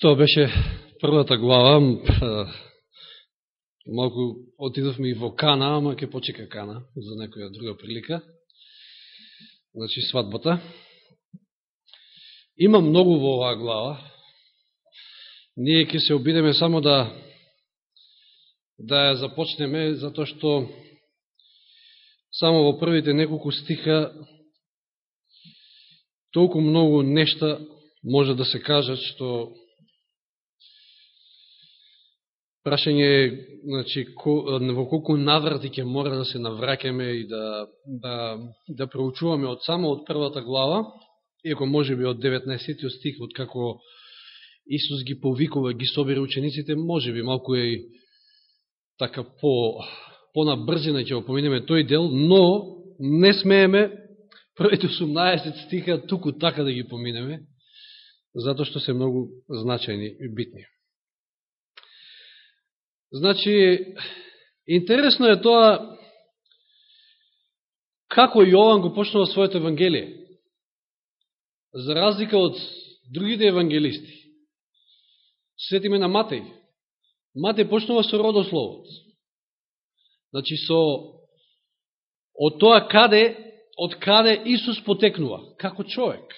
Тоа беше првата глава. Па, малку отидовме и во Кана, ама ќе почека Кана за некоја друга прилика. Значи, свадбата. Има многу во оваа глава. Ние ќе се обидеме само да да ја започнеме, затоа што само во првите неколку стиха толку многу нешта може да се кажат што Прашање е, значи, во колку наврати ќе мора да се навраќаме и да, да, да проучуваме од само од првата глава, иако може би од 19 стих, од како Исус ги повикува, ги собира учениците, може би малку е така по, по набрзина ќе опоминеме тој дел, но не смееме првите 18 стиха туку така да ги поминеме, затоа што се многу значајни и битни. Значи, интересно е тоа како Јован го почнува своето Евангелие. За разлика од другите евангелисти. Сетиме на Матеј. Матеј почнува со родословот. Значи, со од тоа каде, од каде Исус потекнува, како човек.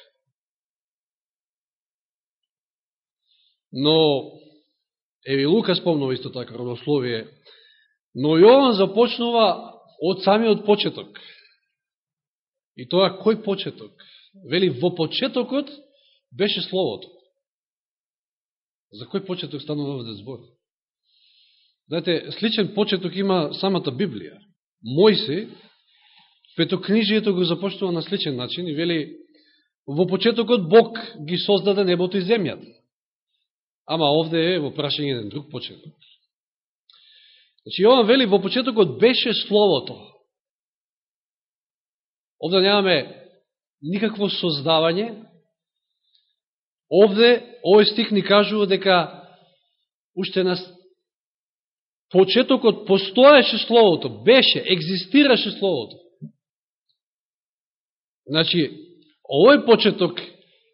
Но Еви Лука спомнува исто така родословие, но Јован започнува од самиот почеток. И тоа кој почеток? Вели, во почетокот беше Словото. За кој почеток станува овде збор? Знаете, сличен почеток има самата Библија. Мојсе, петокнижието го започнува на сличен начин и вели, во почетокот Бог ги создаде небото и земјата. Ама овде е во прашање еден друг почеток. Значи, Јован вели, во почетокот беше Словото. Овде нямаме никакво создавање. Овде, овој стих ни кажува дека уште на почетокот постоеше Словото, беше, екзистираше Словото. Значи, овој почеток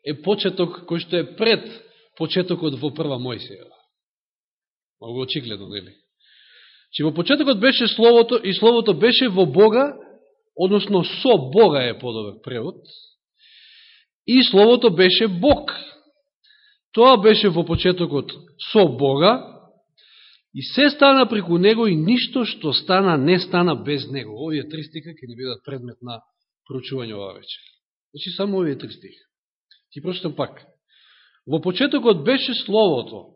е почеток кој што е пред почетокот во прва Мојсеева. Много очигледно, нели? Че во почетокот беше Словото и Словото беше во Бога, односно со Бога е подобар превод, и Словото беше Бог. Тоа беше во почетокот со Бога, и се стана преку Него и ништо што стана не стана без Него. Овие три стика ќе ни бидат предмет на проучување ова вечер. Значи, само овие три стиха. Ти прочитам пак. Во почетокот беше Словото.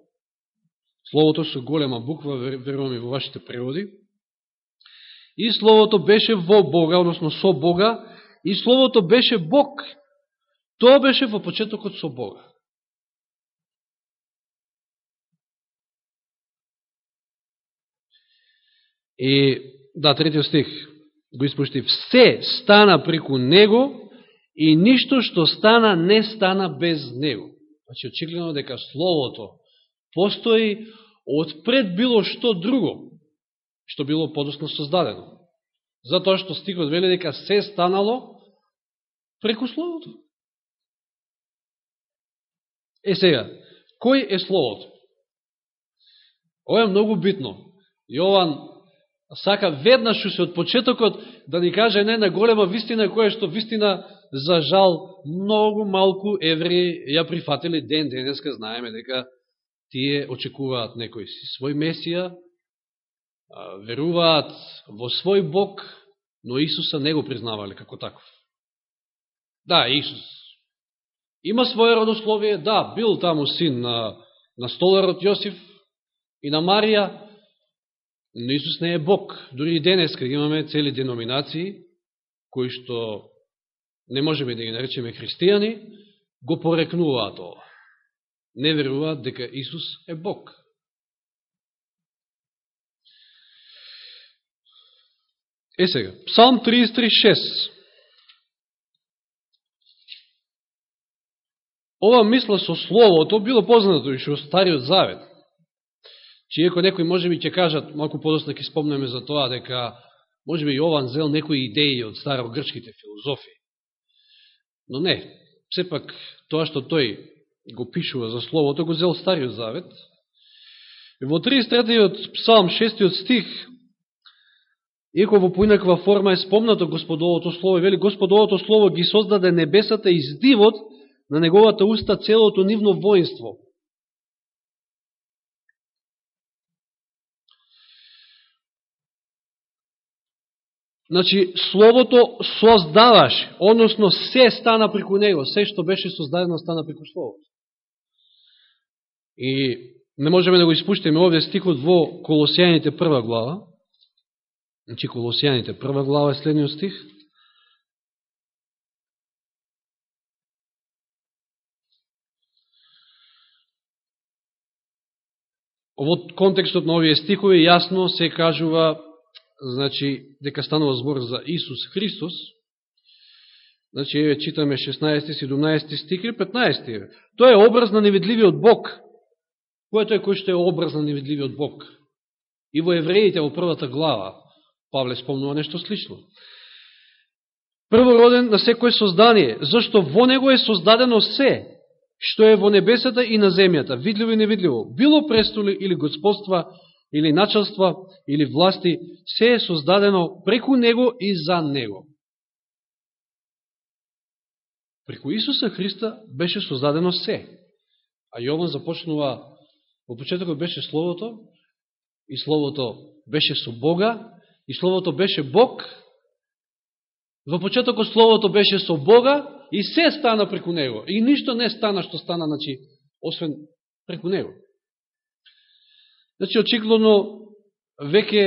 Словото со голема буква, верувам и во вашите преводи. И Словото беше во Бога, односно со Бога, и Словото беше Бог. Тоа беше во почетокот со Бога. И, да, третиот стих го испушти. Все стана преку Него и ништо што стана не стана без Него. Значи, очигледно дека Словото постои од пред било што друго, што било подосно создадено. Затоа што стихот вели дека се станало преку Словото. Е сега, кој е Словото? Ова е многу битно. Јован сака веднаш се од почетокот да ни каже не на голема вистина, која што вистина за жал, многу малку евреи ја прифатили ден денеска, знаеме дека тие очекуваат некој си свој месија, веруваат во свој Бог, но Исуса не го признавале како таков. Да, Исус има своје родословие, да, бил таму син на, на столарот Јосиф и на Марија, но Исус не е Бог. Дори и денеска имаме цели деноминации, кои што не можеме да ги наречеме христијани, го порекнуваат ова. Не веруваат дека Исус е Бог. Е сега, Псалм 33.6. Ова мисла со Словото било познато и што Стариот Завет. Чиеко некои може би ќе кажат, малку подосна ќе спомнеме за тоа, дека може би Јован зел некои идеи од старогрчките филозофи. Но не, сепак тоа што тој го пишува за Словото, го зел Стариот Завет. Во 33-тиот псалм, 6-тиот стих, Иако во поинаква форма е спомнато Господовото Слово, вели Господовото Слово ги создаде небесата и здивот на неговата уста целото нивно воинство. Значи, Словото создаваш, односно се стана преку него, се што беше создадено стана преку Словото. И не можеме да го испуштиме овде стихот во Колосијаните прва глава, значи Колосијаните прва глава е следниот стих, Во контекстот на овие стихови јасно се кажува значи, дека станува збор за Исус Христос, значи, еве, читаме 16, 17 стих и 15. Тој е образ на невидливиот Бог. Кој е тој кој што е образ на невидливиот Бог? И во евреите во првата глава, Павле спомнува нешто слично. Првороден на секој создание, зашто во него е создадено се, што е во небесата и на земјата, видливо и невидливо, било престоли или господства, или началства, или власти, се е создадено преку Него и за Него. Преку Исуса Христа беше создадено се. А Јован започнува, во почетокот беше Словото, и Словото беше со Бога, и Словото беше Бог, во почетокот Словото беше со Бога, и се стана преку Него. И ништо не стана што стана, значи, освен преку Него. Значи, очигледно, веќе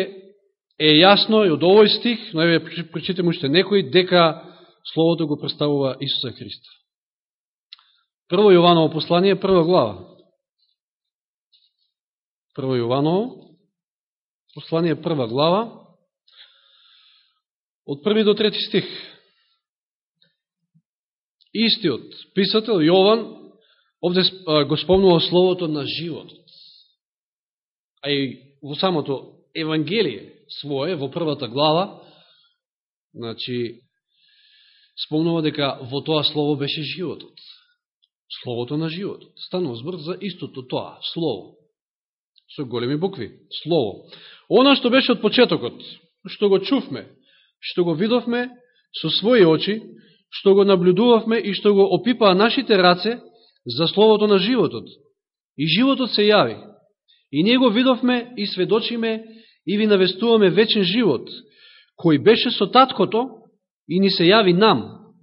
е јасно и од овој стих, но еве прочитаме уште некој, дека Словото го представува Исуса Христа. Прво Јованово послание, прва глава. Прво Јованово, послание, прва глава, од први до трети стих. Истиот писател Јован овде го спомнува словото на животот а и во самото Евангелие свое, во првата глава, значи, спомнува дека во тоа слово беше животот. Словото на животот. Станува збор за истото тоа, слово. Со големи букви. Слово. Она што беше од почетокот, што го чувме, што го видовме со своји очи, што го наблюдувавме и што го опипаа нашите раце за словото на животот. И животот се јави. И ние го видовме и сведочиме и ви навестуваме вечен живот, кој беше со таткото и ни се јави нам.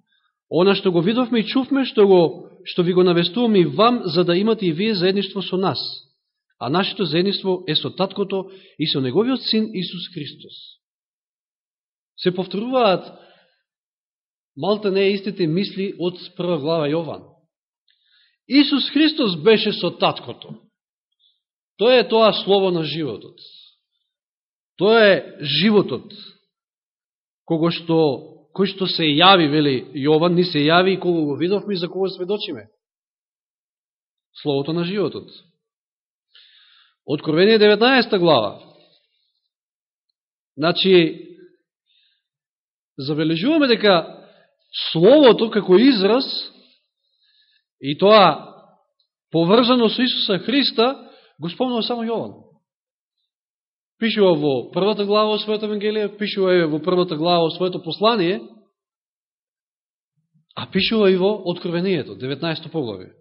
Она што го видовме и чувме, што, го, што ви го навестуваме и вам, за да имате и вие заедништво со нас. А нашето заедништво е со таткото и со неговиот син Исус Христос. Се повторуваат малта не истите мисли од прва глава Јован. Исус Христос беше со таткото. Тоа е тоа слово на животот. Тоа е животот, кого што, кој што се јави, вели Јован, ни се јави и кого го видовме и за кого сведочиме. Словото на животот. Откровение 19 глава. Значи, забележуваме дека Словото како израз и тоа поврзано со Исуса Христа го спомнува само Јован. Пишува во првата глава во својата Евангелие, пишува и во првата глава во своето послание, а пишува и во Откровението, 19 поглавие.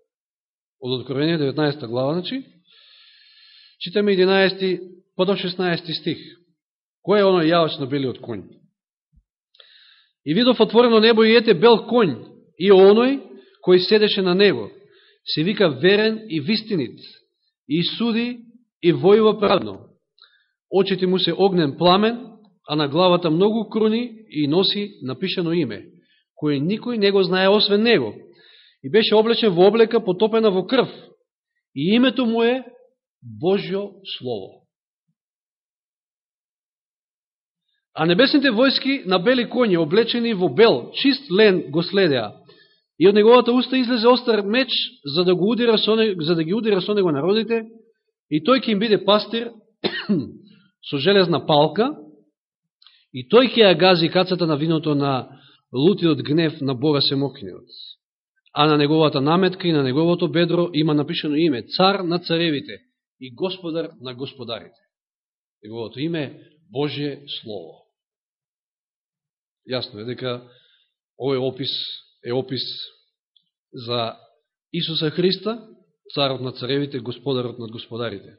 Од Откровение, 19 глава, значи, читаме 11 па до 16 стих. Кој е оној јавач на белиот конј? И видов отворено небо и ете бел конј, и оној кој седеше на него, се вика верен и вистинит, и суди и војува праведно. Очите му се огнен пламен, а на главата многу круни и носи напишано име, кој никој не го знае освен него. И беше облечен во облека потопена во крв. И името му е Божјо Слово. А небесните војски на бели коњи, облечени во бел, чист лен, го следеа. И од неговата уста излезе остар меч, за да, го удира со него, за да ги удира со него народите, и тој ќе им биде пастир со железна палка, и тој ќе ја гази кацата на виното на лутиот гнев на Бога Семокниот. а на неговата наметка и на неговото бедро има напишено име Цар на царевите и Господар на господарите. Неговото име Божие Слово. Јасно е дека овој опис е опис за Исуса Христа, царот на царевите, господарот над господарите.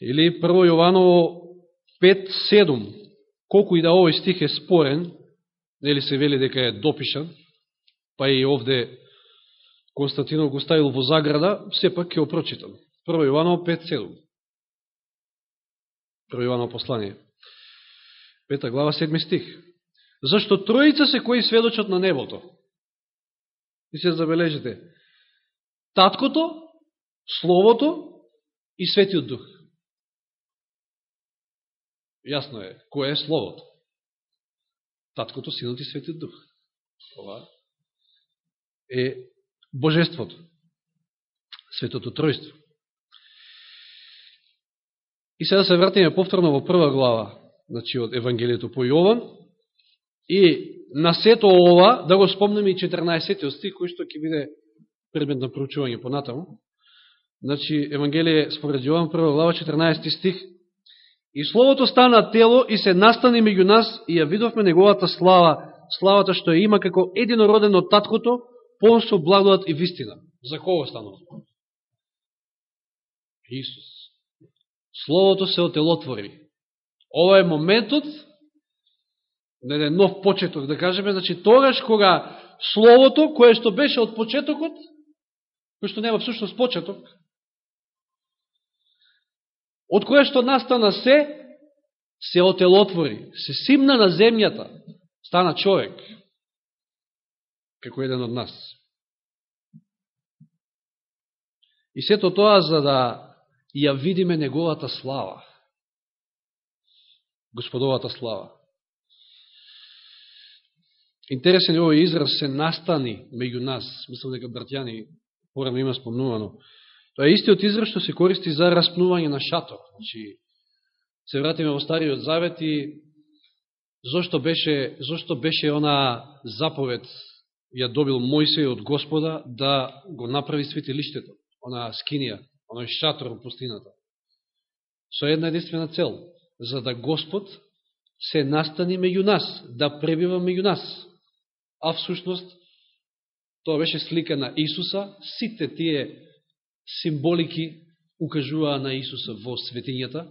Или 1 Јованово 5.7, колку и да овој стих е спорен, нели се вели дека е допишан, па и овде Константинов го ставил во заграда, сепак ќе опрочитам. 1 Јованово 5.7. 1 Јованово послание. Пета глава, 7 стих. Зашто троица се кои сведочат на небото. И се забележите. Таткото, Словото и Светиот Дух. Јасно е, кој е Словото? Таткото, Синот и Светиот Дух. Ова е Божеството. Светото Тројство. И сега се вратиме повторно во прва глава, значи од Евангелието по Јован, и на сето ова, да го спомнем и 14 стих, кој што ќе биде предмет на проучување понатаму. Значи, Евангелие според Јован, прва глава, 14 стих, И Словото стана тело и се настани меѓу нас и ја видовме неговата слава, славата што ја има како единороден од таткото, полн со благодат и вистина. За кого станува? Исус. Словото се отелотвори. Ова е моментот, на еден нов почеток, да кажеме, значи тогаш кога Словото, кое што беше од почетокот, кој што нема всушност почеток, од кое што настана се, се отелотвори, се симна на земјата, стана човек, како еден од нас. И сето тоа за да ја видиме неговата слава. Господовата слава. Интересен е овој израз се настани меѓу нас. Мислам дека братјани порано има спомнувано. Тоа е истиот израз што се користи за распнување на шатор. Значи, се вратиме во Стариот Завет и зошто беше, зошто беше она заповед ја добил Мојсеј од Господа да го направи светилиштето, она скинија, оној шатор во пустината. Со една единствена цел, за да Господ се настани меѓу нас, да пребива меѓу нас. А всушност, тоа беше слика на Исуса, сите тие символики укажуваа на Исуса во светињата.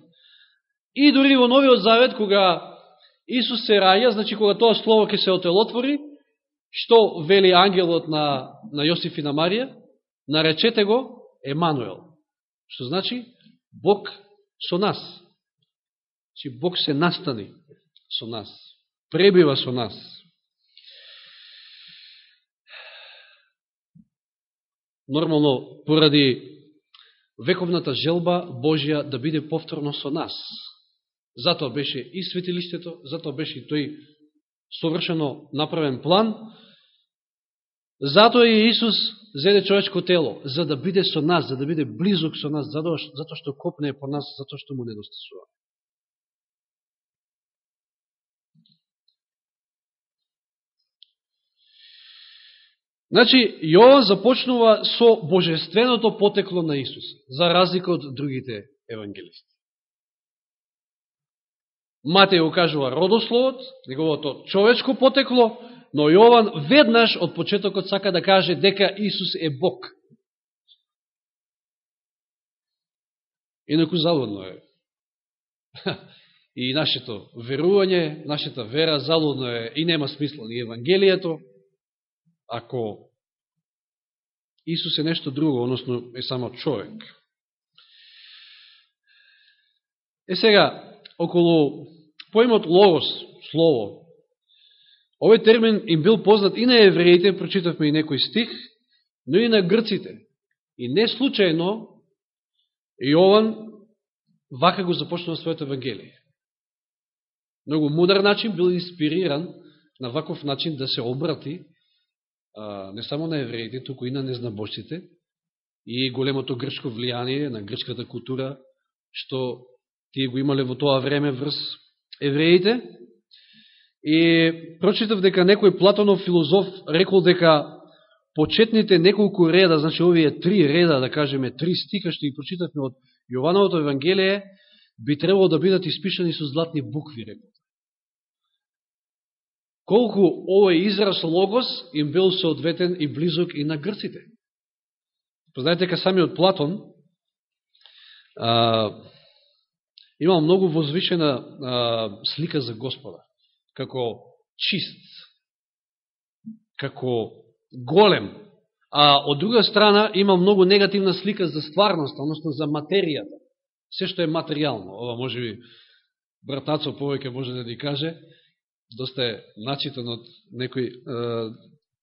И дори во Новиот Завет, кога Исус се раја, значи кога тоа слово ќе се отелотвори, што вели ангелот на, на Јосиф и на Марија, наречете го Емануел. Што значи Бог со нас. Значи Бог се настани со нас. Пребива со нас. Нормално поради вековната желба Божја да биде повторно со нас. Затоа беше и светилиштето, затоа беше и тој совршено направен план, затоа и Исус зеде човечко тело, за да биде со нас, за да биде близок со нас, затоа, што копне по нас, затоа што му недостасува. Значи, Јован започнува со божественото потекло на Исус, за разлика од другите евангелисти. Матеј укажува родословот, неговото човечко потекло, но Јован веднаш од почетокот сака да каже дека Исус е Бог. Инаку залудно е. И нашето верување, нашата вера залудно е и нема смисла ни Евангелието, ако Исус е нешто друго, односно е само човек. Е сега, околу поимот логос, слово, овој термин им бил познат и на евреите, прочитавме и некој стих, но и на грците. И не случајно Јован вака го започнал својот Евангелие. Многу мудар начин бил инспириран на ваков начин да се обрати не само на евреите, туку и на незнабошците и големото грчко влијание на грчката култура, што тие го имале во тоа време врз евреите. И прочитав дека некој Платонов филозоф рекол дека почетните неколку реда, значи овие три реда, да кажеме, три стика што ги прочитавме од Јовановото Евангелие, би требало да бидат испишани со златни букви, рекол. Колку овој израз логос им бил соодветен и близок и на грците. Познаете дека самиот Платон а, имал многу возвишена а, слика за Господа, како чист, како голем, а од друга страна има многу негативна слика за стварност, односно за материјата. Се што е материјално. Ова може би братацо повеќе може да ни каже, доста е начитан од некој,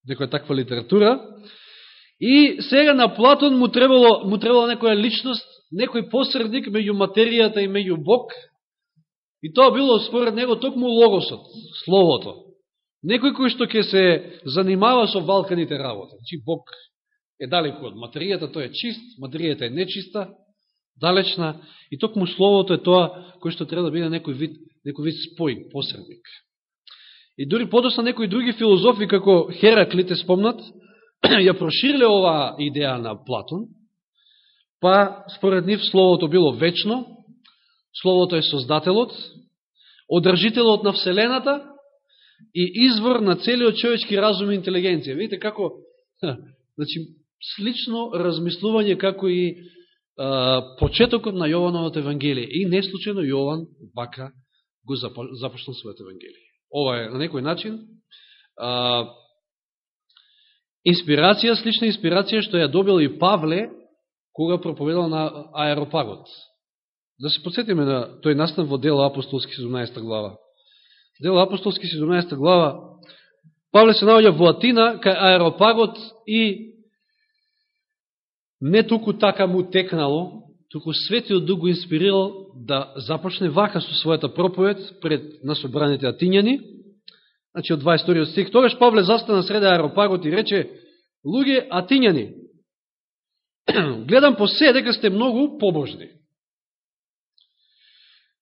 некоја таква литература. И сега на Платон му требало, му требало некоја личност, некој посредник меѓу материјата и меѓу Бог. И тоа било според него токму логосот, словото. Некој кој што ќе се занимава со валканите работи. Значи Бог е далеко од материјата, тој е чист, материјата е нечиста, далечна, и токму словото е тоа кој што треба да биде некој вид, некој вид спој, посредник. И дури подосна некои други филозофи, како Хераклите спомнат, ја проширле оваа идеја на Платон, па според нив Словото било вечно, Словото е Создателот, одржителот на Вселената и извор на целиот човечки разум и интелигенција. Видите како, значи, слично размислување како и а, почетокот на Јовановото Евангелие. И неслучено Јован вака го започнал својот Евангелие. Ова е на некој начин а, инспирација, слична инспирација што ја добил и Павле кога проповедал на аеропагот. Да се подсетиме на тој настан во Дело Апостолски 17 глава. Дело Апостолски 17 глава Павле се наоѓа во Атина кај аеропагот и не туку така му текнало, туку Светиот Дух го инспирирал да започне вака со својата проповед пред насобраните атињани. Значи од 22 стих, тогаш Павле застана среде аеропагот и рече, луѓе атињани, гледам по се дека сте многу побожни.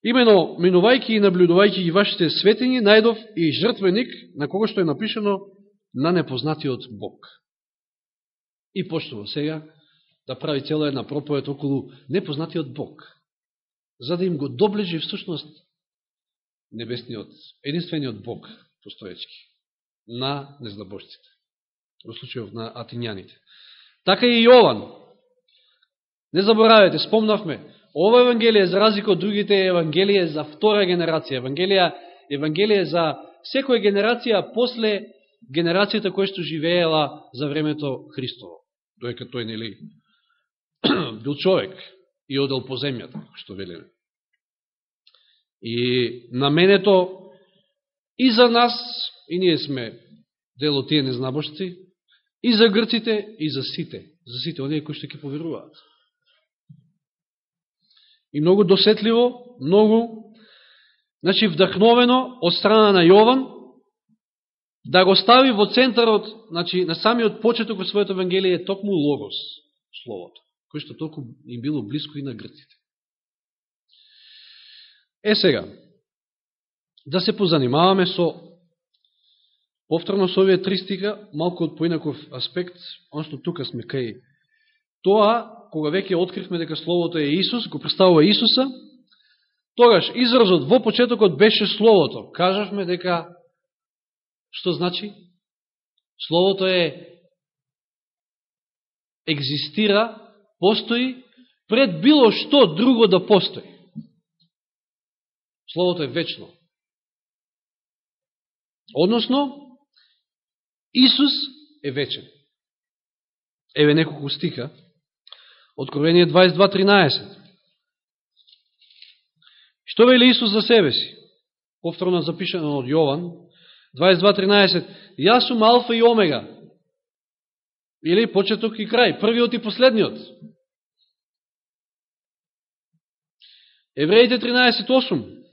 Имено, минувајќи и наблюдувајќи ги вашите светини, најдов и жртвеник на кого што е напишено на непознатиот Бог. И почнува сега да прави цела една проповед околу непознатиот Бог, за да им го доближи всушност небесниот, единствениот Бог постоечки на незнабожците, во случајов на атињаните. Така и Јован, Не заборавете, спомнавме, ова Евангелие, за разлика од другите, е Евангелие за втора генерација. Евангелие, Евангелие за секоја генерација после генерацијата која што живеела за времето Христово. Доека тој, нели, бил човек и одел по земјата, што велиме. И наменето и за нас, и ние сме дел од тие незнабошци, и за грците, и за сите, за сите оние кои што ќе поверуваат. И многу досетливо, многу значи вдахновено од страна на Јован да го стави во центарот, значи на самиот почеток во своето Евангелие токму логос, словото, кој што толку им било близко и на грците. Е сега, да се позанимаваме со повторно со овие три стига, малку од поинаков аспект, односно тука сме кај тоа кога веќе откривме дека Словото е Исус, го представува Исуса, тогаш изразот во почетокот беше Словото. Кажавме дека, што значи? Словото е екзистира, постои, пред било што друго да постои. Словото е вечно. Односно, Исус е вечен. Еве неколку стиха. Откровение 22.13. Што вели Исус за себе си? Повторно запишено од Јован. 22.13. Јас сум Алфа и Омега. Или почеток и крај. Првиот и последниот. Евреите 13.8.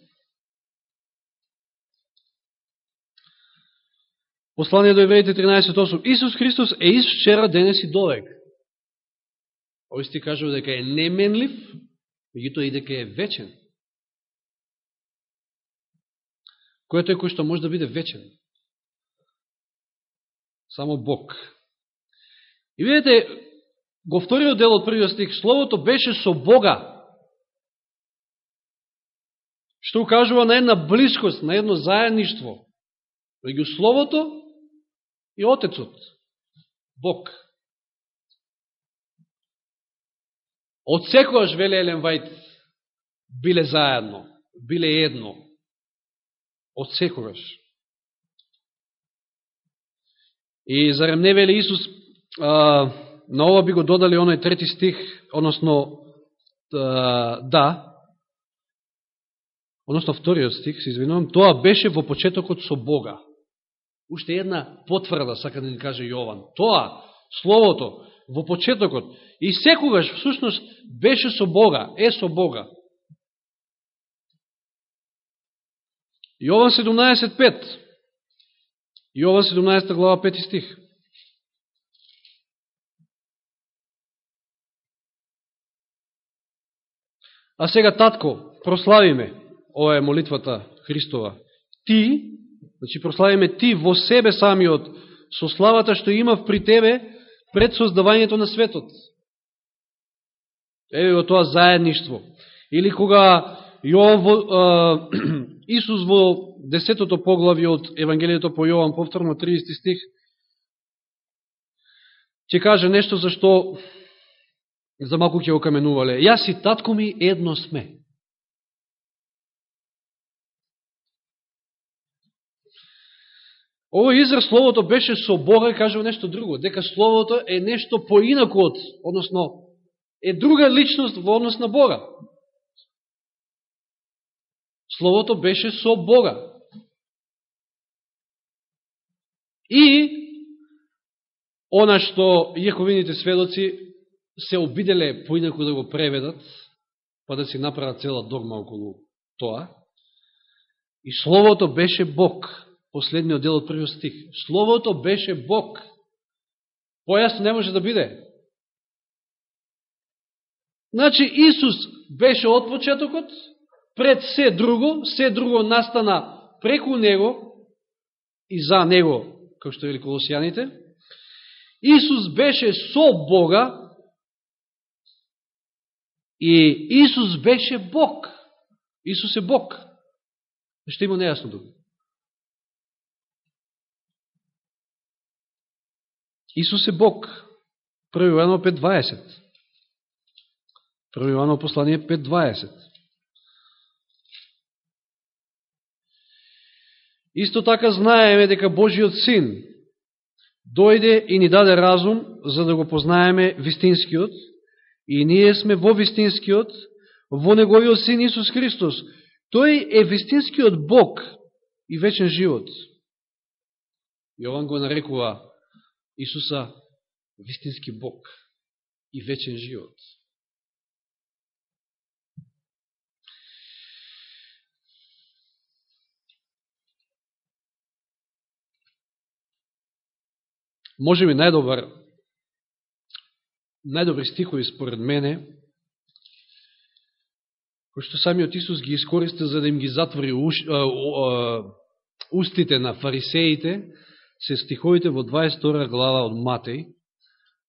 Послание до Евреите 13.8. Исус Христос е из вчера, денес и довек. Овој сте кажува дека е неменлив, меѓутоа и дека е вечен. Кој е тој кој што може да биде вечен? Само Бог. И видите, го вториот дел од првиот стих, Словото беше со Бога. Што укажува на една близкост, на едно заедништво меѓу Словото и Отецот, Бог. Од секојаш, вели Елен Вајт, биле заедно, биле едно. Од секојаш. И зарем не вели Исус, а, на ова би го додали оној трети стих, односно, а, да, односно вториот стих, се извинувам, тоа беше во почетокот со Бога. Уште една потврда, сака да ни каже Јован. Тоа, Словото, во почетокот, и секогаш, всушност, беше со Бога, е со Бога. Јован 17.5 Јован 17 глава 5 стих А сега, татко, прославиме, ова е молитвата Христова, ти, значи прославиме ти во себе самиот, со славата што имав при тебе пред создавањето на светот. Еве го тоа заедништво. Или кога Јован во, Исус во десетото поглави од Евангелието по Јован, повторно 30 стих, ќе каже нешто за што за малку ќе окаменувале. Јас и татко ми едно сме. Овој израз Словото беше со Бога и кажува нешто друго, дека Словото е нешто поинако од, односно, е друга личност во однос на Бога. Словото беше со Бога. И она што јаковините сведоци се обиделе поинако да го преведат, па да си направат цела догма околу тоа. И Словото беше Бог. Последниот дел од првиот стих. Словото беше Бог. Појасно не може да биде. Значи, Исус беше од почетокот, пред се друго, се друго настана преку Него и за Него, како што вели колосијаните. Исус беше со Бога, И Исус беше Бог. Исус е Бог. Што има нејасно друго? Исус е Бог. Први Иоанно 5.20. Први Иоанно послание 5.20. Исто така знаеме дека Божиот Син дојде и ни даде разум за да го познаеме вистинскиот И ние сме во вистинскиот, во Неговиот Син Исус Христос. Тој е вистинскиот Бог и вечен живот. Јован го нарекува Исуса вистински Бог и вечен живот. Може би најдобар најдобри стихови според мене, кои што самиот Исус ги искористи за да им ги затвори уш, а, а, устите на фарисеите, се стиховите во 22 глава од Матеј,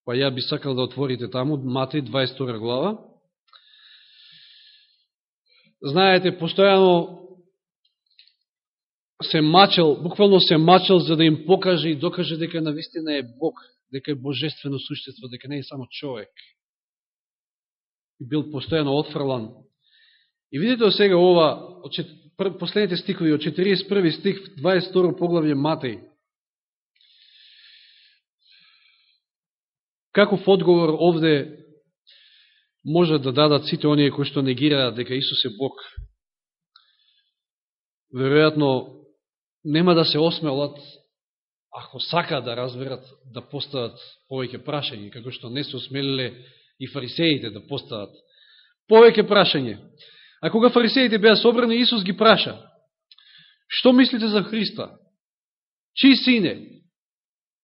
па ја би сакал да отворите таму, Матеј 22 глава. Знаете, постојано се мачел, буквално се мачел за да им покаже и докаже дека на вистина е Бог дека е божествено суштество, дека не е само човек. И бил постојано отфрлан. И видите сега ова, од последните стихови, од 41 стих, 22 поглавје Матеј. Каков одговор овде може да дадат сите оние кои што негираат дека Исус е Бог? Веројатно, нема да се осмелат ако сакаат да разберат, да постават повеќе прашање, како што не се осмелиле и фарисеите да постават повеќе прашање. А кога фарисеите беа собрани, Исус ги праша, што мислите за Христа? Чиј сине?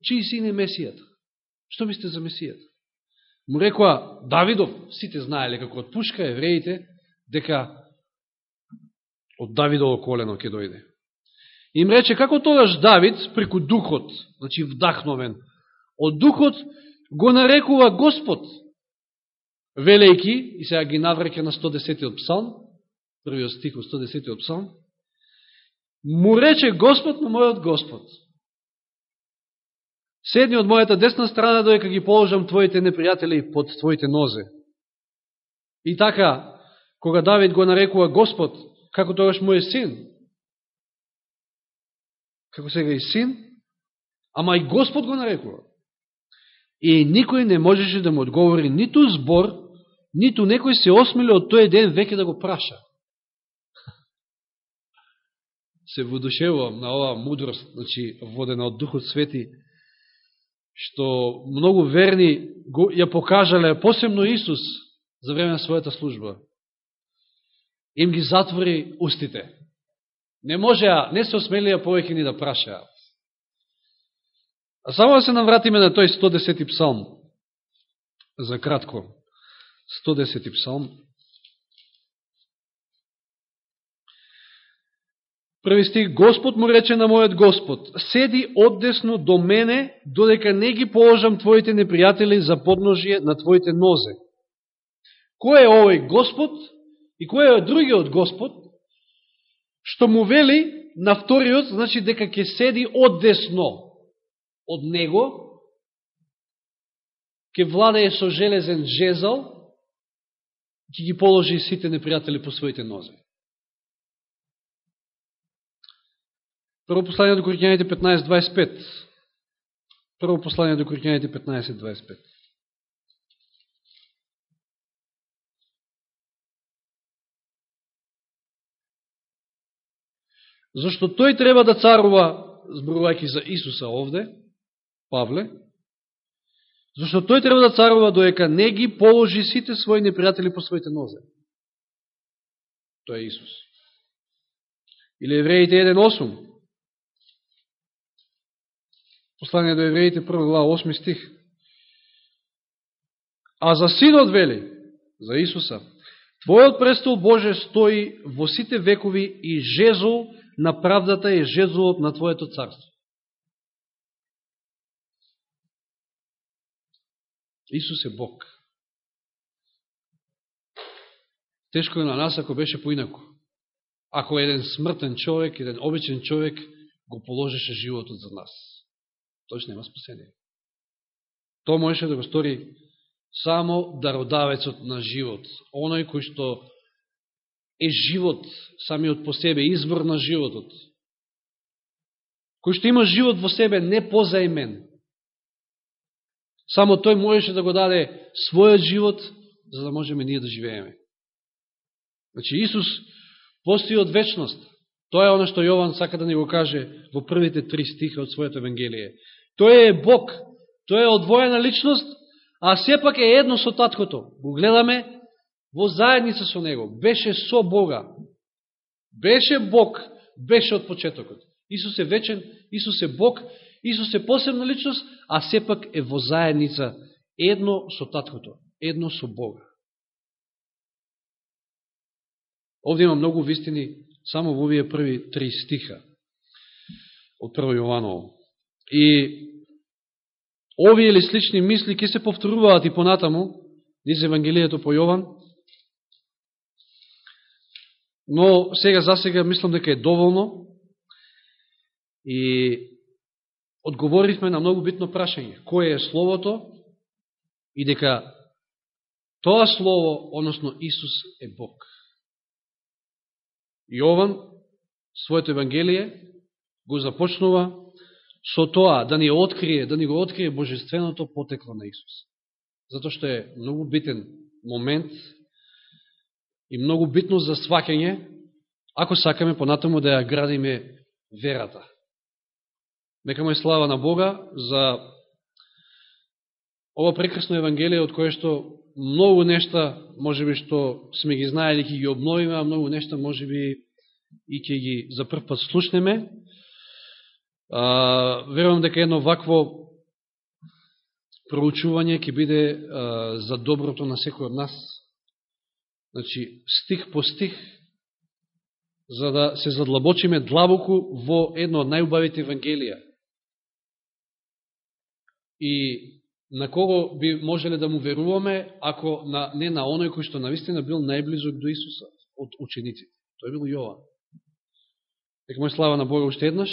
Чиј сине Месијата? Што мислите за Месијата? Му рекоа, Давидов, сите знаеле како од пушка евреите, дека од Давидово колено ќе дојде. Им рече, како тогаш Давид, преку духот, значи вдахновен, од духот го нарекува Господ, велејки, и сега ги навреке на 110 псалм, првиот стих од 110 псалм, му рече Господ на мојот Господ. Седни од мојата десна страна, доека ги положам твоите непријатели под твоите нозе. И така, кога Давид го нарекува Господ, како тогаш мој син, како сега и син, ама и Господ го нарекува. И никој не можеше да му одговори ниту збор, ниту некој се осмели од тој ден веќе да го праша. Се водушевувам на оваа мудрост, значи, водена од Духот Свети, што многу верни го, ја покажале, посебно Исус, за време на својата служба. Им ги затвори устите. Не можеа, не се осмелија повеќе ни да прашаат. А само да се навратиме на тој 110 псалм. За кратко. 110 псалм. Први стих, Господ му рече на мојот Господ, седи одесно до мене, додека не ги положам твоите непријатели за подножие на твоите нозе. Кој е овој Господ и кој е другиот Господ, што му вели на вториот, значи дека ќе седи одесно од него, ќе владае со железен жезал, ќе ги положи сите непријатели по своите нозе. Прво послание до Коринјаните 15.25. Прво послание до Коринјаните 15.25. Зашто тој треба да царува, зборувајќи за Исуса овде, Павле, зашто тој треба да царува доека не ги положи сите своји непријатели по своите нозе. Тој е Исус. Или Евреите 1.8. Послание до Евреите, 1 глава, 8 стих. А за Синот вели, за Исуса, Твојот престол Боже стои во сите векови и жезол на правдата е жезулот на Твоето царство. Исус е Бог. Тешко е на нас ако беше поинако. Ако еден смртен човек, еден обичен човек го положеше животот за нас. Тој ще нема спасение. Тоа можеше да го стори само дародавецот на живот. Оној кој што е живот самиот по себе, извор на животот. Кој што има живот во себе не позаимен. Само тој можеше да го даде својот живот, за да можеме ние да живееме. Значи Исус постои од вечност. Тоа е оно што Јован сака да ни го каже во првите три стиха од своето Евангелие. Тој е Бог, тој е одвоена личност, а сепак е едно со Таткото. Го гледаме во заедница со Него, беше со Бога. Беше Бог, беше од почетокот. Исус е вечен, Исус е Бог, Исус е посебна личност, а сепак е во заедница едно со Таткото, едно со Бога. Овде има многу вистини само во овие први три стиха од Прво Јованово. И овие или слични мисли ќе се повторуваат и понатаму, низ Евангелието по Јован, Но сега за сега мислам дека е доволно и одговоривме на многу битно прашање. Кој е Словото и дека тоа Слово, односно Исус е Бог. Јован, своето Евангелие, го започнува со тоа да ни открие, да ни го открие божественото потекло на Исус. Зато што е многу битен момент и многу битно за сваќање, ако сакаме понатаму да ја градиме верата. Нека му е слава на Бога за ова прекрасно Евангелие, од кое што многу нешта, може би што сме ги знаели, ќе ги обновиме, а многу нешта, може би, и ќе ги за прв пат слушнеме. А, верувам дека едно вакво проучување ќе биде а, за доброто на секој од нас, Значи, стих по стих, за да се задлабочиме длабоко во едно од најубавите Евангелија. И на кого би можеле да му веруваме, ако на, не на оној кој што наистина бил најблизок до Исуса од учениците. Тој бил Јован. Нека мој слава на Бога уште еднаш.